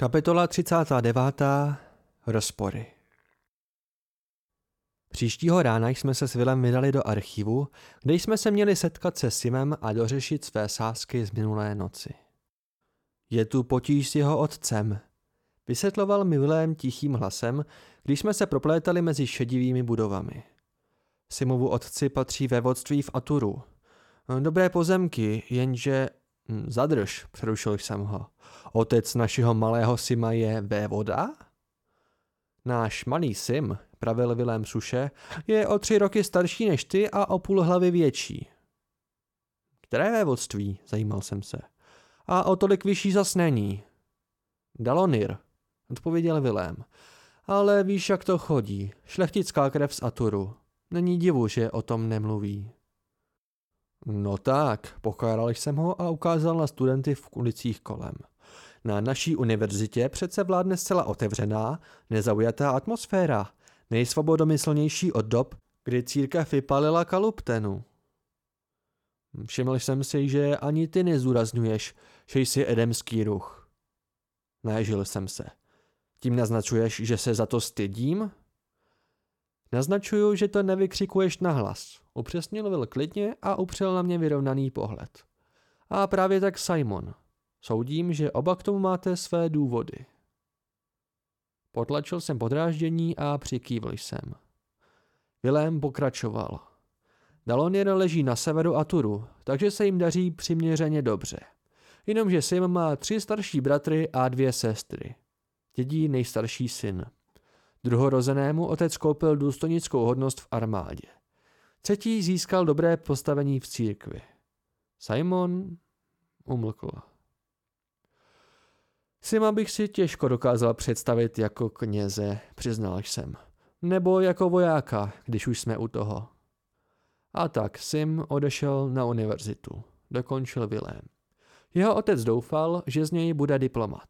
Kapitola 39. Rozpory Příštího rána jsme se s Vilem vydali do archivu, kde jsme se měli setkat se Simem a dořešit své sázky z minulé noci. Je tu potíž s jeho otcem, vysvětloval mi Vilém tichým hlasem, když jsme se proplétali mezi šedivými budovami. Simovu otci patří vodství v Aturu. Dobré pozemky, jenže... Hm, zadrž, přerušil jsem ho. Otec našeho malého Sima je vévoda? Náš malý Sim, pravil Vilém Suše, je o tři roky starší než ty a o půl hlavy větší. Které vévodství, zajímal jsem se. A o tolik vyšší zas není. Dalonir, odpověděl Vilém. Ale víš, jak to chodí. Šlechtická krev z Aturu. Není divu, že o tom nemluví. No tak, pokáral jsem ho a ukázal na studenty v ulicích kolem. Na naší univerzitě přece vládne zcela otevřená, nezaujatá atmosféra, nejsvobodomyslnější od dob, kdy církev vypalila kaluptenu. Všiml jsem si, že ani ty nezúrazňuješ, že jsi edemský ruch. Nežil jsem se. Tím naznačuješ, že se za to stydím? Naznačuju, že to nevykřikuješ nahlas. Upřesnil Will klidně a upřel na mě vyrovnaný pohled. A právě tak Simon. Soudím, že oba k tomu máte své důvody. Potlačil jsem podráždění a přikývl jsem. Vilém pokračoval. Dalonier leží na severu Aturu, takže se jim daří přiměřeně dobře. Jenomže Sim má tři starší bratry a dvě sestry. Dědí nejstarší syn. Druhorozenému otec koupil důstojnickou hodnost v armádě. Třetí získal dobré postavení v církvi. Simon umlkl. Sima bych si těžko dokázal představit jako kněze, přiznal jsem. Nebo jako vojáka, když už jsme u toho. A tak Sim odešel na univerzitu. Dokončil Vilém. Jeho otec doufal, že z něj bude diplomat.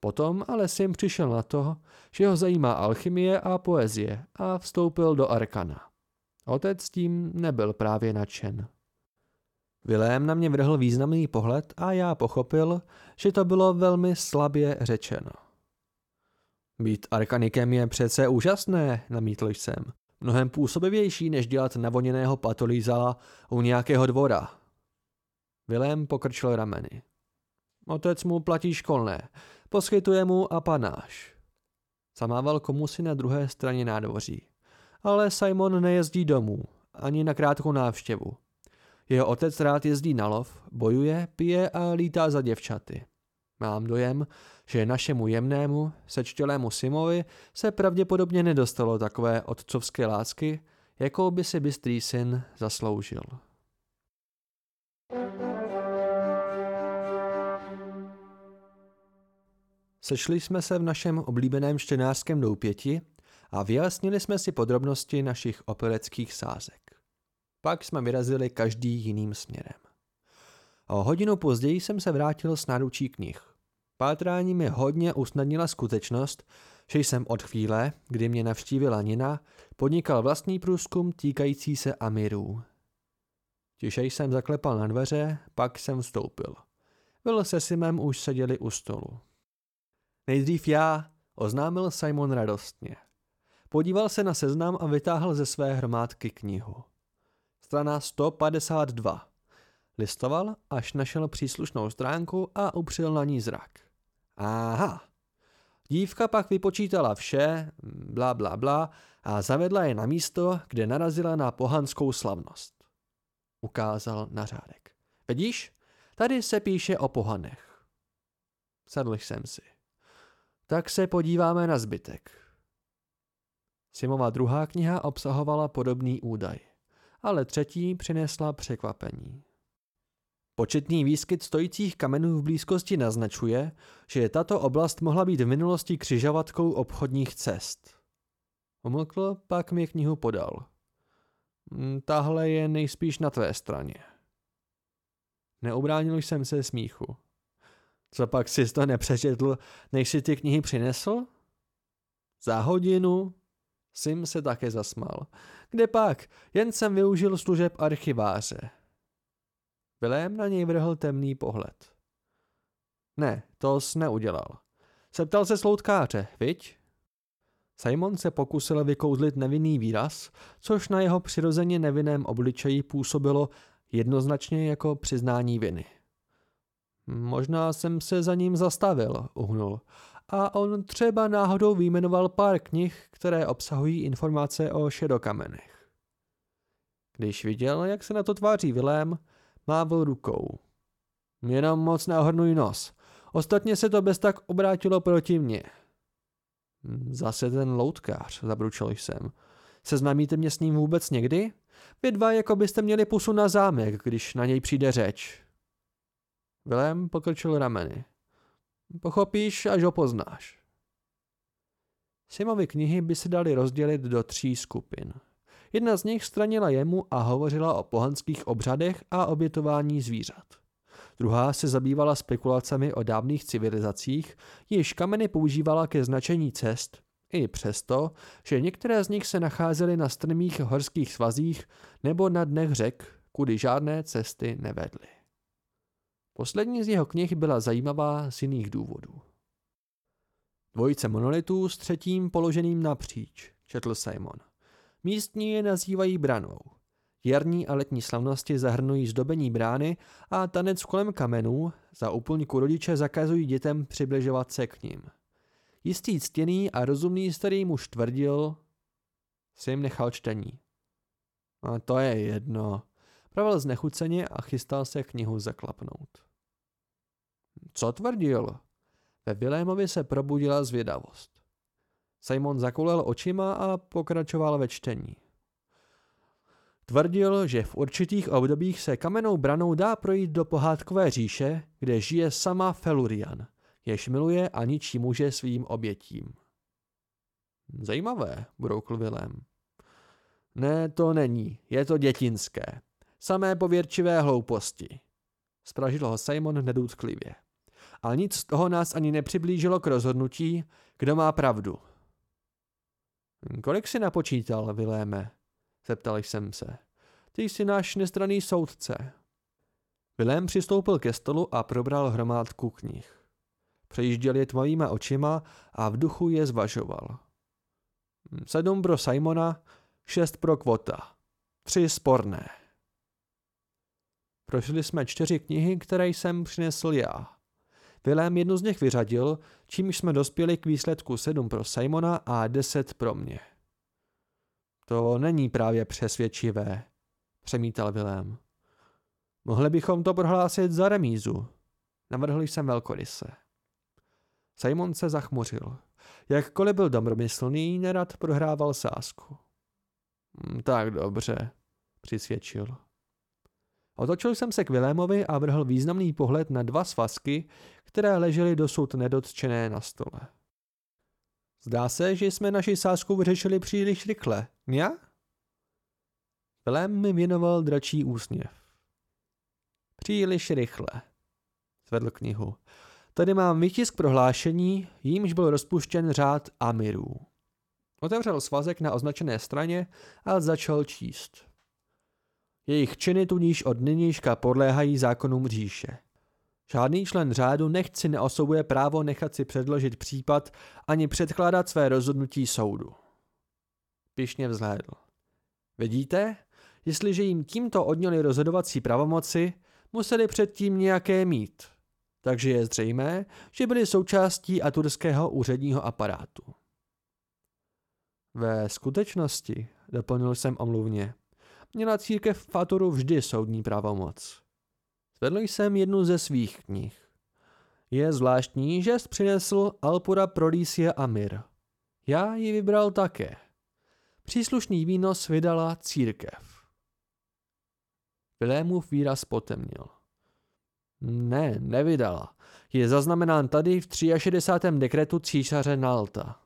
Potom ale Sim přišel na to, že ho zajímá alchymie a poezie a vstoupil do Arkana. Otec tím nebyl právě nadšen. Vilém na mě vrhl významný pohled a já pochopil, že to bylo velmi slabě řečeno. Být arkanikem je přece úžasné, namítl jsem. Mnohem působivější, než dělat navoněného patolíza u nějakého dvora. Vilém pokrčil rameny. Otec mu platí školné, poskytuje mu a panáš. Zamával komusi na druhé straně nádvoří. Ale Simon nejezdí domů, ani na krátkou návštěvu. Jeho otec rád jezdí na lov, bojuje, pije a lítá za děvčaty. Mám dojem, že našemu jemnému, sečtělému Simovi se pravděpodobně nedostalo takové otcovské lásky, jakou by si bystrý syn zasloužil. Sešli jsme se v našem oblíbeném čtenářském doupěti a vyjasnili jsme si podrobnosti našich opereckých sázek. Pak jsme vyrazili každý jiným směrem. O hodinu později jsem se vrátil s náručí knih. Pátrání mi hodně usnadnila skutečnost, že jsem od chvíle, kdy mě navštívila Nina, podnikal vlastní průzkum týkající se Amirů. Tiše jsem zaklepal na dveře, pak jsem vstoupil. Byl se Simem už seděli u stolu. Nejdřív já, oznámil Simon radostně. Podíval se na seznam a vytáhl ze své hromádky knihu. Strana 152. Listoval, až našel příslušnou stránku a upřel na ní zrak. Aha. Dívka pak vypočítala vše, bla bla bla, a zavedla je na místo, kde narazila na pohanskou slavnost. Ukázal na řádek. Vidíš, tady se píše o pohanech. Sedl jsem si. Tak se podíváme na zbytek. Simova druhá kniha obsahovala podobný údaj, ale třetí přinesla překvapení. Početný výskyt stojících kamenů v blízkosti naznačuje, že tato oblast mohla být v minulosti křižovatkou obchodních cest. Omlkl, pak mi knihu podal. Hm, tahle je nejspíš na tvé straně. Neubránil jsem se smíchu. Co pak si to nepřečetl, než si ty knihy přinesl? Za hodinu? Sim se také zasmal. Kde pak? Jen jsem využil služeb archiváře. Vilém na něj vrhl temný pohled. Ne, to jsi neudělal. Septal se sloutkáře, viď? Simon se pokusil vykouzlit nevinný výraz, což na jeho přirozeně nevinném obličeji působilo jednoznačně jako přiznání viny. Možná jsem se za ním zastavil, uhnul. A on třeba náhodou vyjmenoval pár knih, které obsahují informace o šedokamenech. Když viděl, jak se na to tváří Vilém, mávl rukou. Jenom moc neohrnuj nos. Ostatně se to bez tak obrátilo proti mně. Zase ten loutkář, zabručil jsem. Seznámíte mě s ním vůbec někdy? Vy dva jako byste měli pusu na zámek, když na něj přijde řeč. Vilém pokrčil rameny. Pochopíš, až ho poznáš. Simovi knihy by se daly rozdělit do tří skupin. Jedna z nich stranila jemu a hovořila o pohanských obřadech a obětování zvířat. Druhá se zabývala spekulacemi o dávných civilizacích, již kameny používala ke značení cest, i přesto, že některé z nich se nacházely na strmých horských svazích nebo na dnech řek, kudy žádné cesty nevedly. Poslední z jeho knih byla zajímavá z jiných důvodů. Dvojice monolitů s třetím položeným napříč, četl Simon. Místní je nazývají branou. Jarní a letní slavnosti zahrnují zdobení brány a tanec kolem kamenů, za úplňku rodiče zakazují dětem přibližovat se k ním. Jistý ctěný a rozumný starý muž tvrdil, jim nechal čtení. A to je jedno. Pravil znechuceně a chystal se knihu zaklapnout. Co tvrdil? Ve Vilémovi se probudila zvědavost. Simon zakulel očima a pokračoval ve čtení. Tvrdil, že v určitých obdobích se kamennou branou dá projít do pohádkové říše, kde žije sama Felurian, jež miluje a ničí muže svým obětím. Zajímavé, broukl Vilém. Ne, to není, je to dětinské. Samé pověrčivé hlouposti. Spražil ho Simon nedůtklivě. Ale nic z toho nás ani nepřiblížilo k rozhodnutí, kdo má pravdu. Kolik si napočítal, Viléme? Zeptal jsem se. Ty jsi náš nestraný soudce. Vilém přistoupil ke stolu a probral hromádku knih. Přejížděl je tvojíma očima a v duchu je zvažoval. Sedm pro Simona, šest pro Kvota, tři sporné. Prošli jsme čtyři knihy, které jsem přinesl já. Vilém jednu z nich vyřadil, čímž jsme dospěli k výsledku 7 pro Simona a 10 pro mě. To není právě přesvědčivé, přemítal Vilém. Mohli bychom to prohlásit za remízu. Navrhl jsem velkoryse. Simon se zachmuřil. Jakkoliv byl dobromyslný, nerad prohrával sásku. Hm, tak dobře, přisvědčil. Otočil jsem se k Vilémovi a vrhl významný pohled na dva svazky, které ležely dosud nedotčené na stole. Zdá se, že jsme naši sásku vyřešili příliš rychle, já? Vilém mi věnoval dračí úsměv. Příliš rychle. Zvedl knihu. Tady mám vytisk prohlášení, jímž byl rozpuštěn řád Amirů. Otevřel svazek na označené straně a začal číst. Jejich činy tudíž od nynějška podléhají zákonům říše. Žádný člen řádu nechci neosobuje právo nechat si předložit případ ani předkládat své rozhodnutí soudu. Pišně vzhlédl. Vidíte? Jestliže jim tímto odněli rozhodovací pravomoci, museli předtím nějaké mít. Takže je zřejmé, že byli součástí aturského úředního aparátu. Ve skutečnosti, doplnil jsem omluvně, měla církev v Faturu vždy soudní pravomoc. Zvedl jsem jednu ze svých knih. Je zvláštní, že přinesl Alpura Prodisie Amir. Já ji vybral také. Příslušný výnos vydala církev. Vilémův výraz potemnil. Ne, nevydala. Je zaznamenán tady v 63. dekretu císaře Nalta.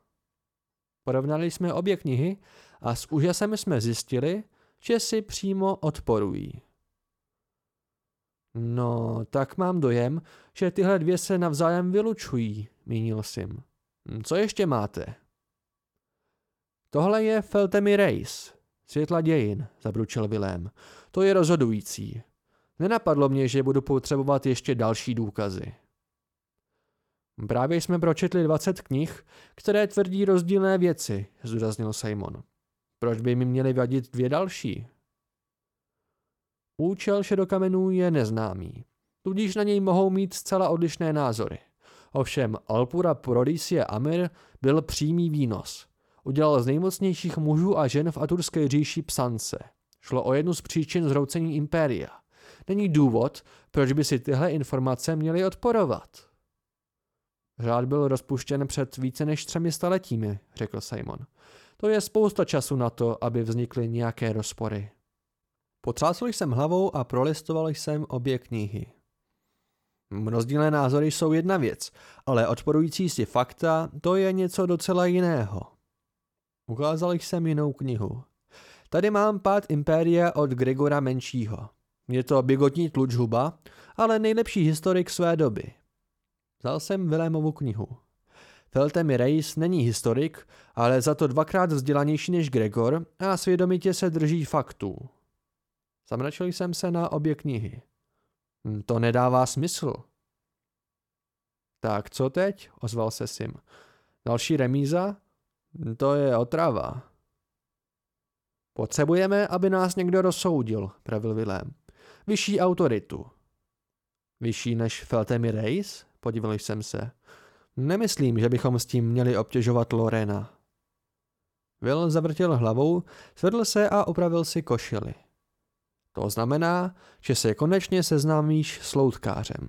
Porovnali jsme obě knihy a s úžasem jsme zjistili, že si přímo odporují. No, tak mám dojem, že tyhle dvě se navzájem vylučují, mínil Sim. Co ještě máte? Tohle je Feltemi Race, světla dějin, zabručil Vilém. To je rozhodující. Nenapadlo mě, že budu potřebovat ještě další důkazy. Právě jsme pročetli 20 knih, které tvrdí rozdílné věci, zdůraznil Simon. Proč by mi měly vadit dvě další? Účel šedokamenů je neznámý, tudíž na něj mohou mít zcela odlišné názory. Ovšem Alpura Prodisie Amir byl přímý výnos. Udělal z nejmocnějších mužů a žen v aturské říši psance. Šlo o jednu z příčin zroucení impéria. Není důvod, proč by si tyhle informace měly odporovat. Řád byl rozpuštěn před více než třemi staletími, řekl Simon. To je spousta času na to, aby vznikly nějaké rozpory. Potřásl jsem hlavou a prolistoval jsem obě knihy. Rozdílné názory jsou jedna věc, ale odporující si fakta, to je něco docela jiného. Ukázal jsem jinou knihu. Tady mám pád impéria od Gregora Menšího. Je to bigotní tlučhuba, ale nejlepší historik své doby. Vzal jsem Vilémovu knihu. Feltemi Reis není historik, ale za to dvakrát vzdělanější než Gregor a svědomitě se drží faktů. Zamračil jsem se na obě knihy. Hm, to nedává smysl. Tak co teď? ozval se Sim. Další remíza? Hm, to je otrava. Potřebujeme, aby nás někdo rozsoudil, pravil Vilém. Vyšší autoritu. Vyšší než Feltemi Reis? Podíval jsem se. Nemyslím, že bychom s tím měli obtěžovat Lorena. Will zavrtěl hlavou, svedl se a opravil si košily. To znamená, že se konečně seznámíš s loutkářem.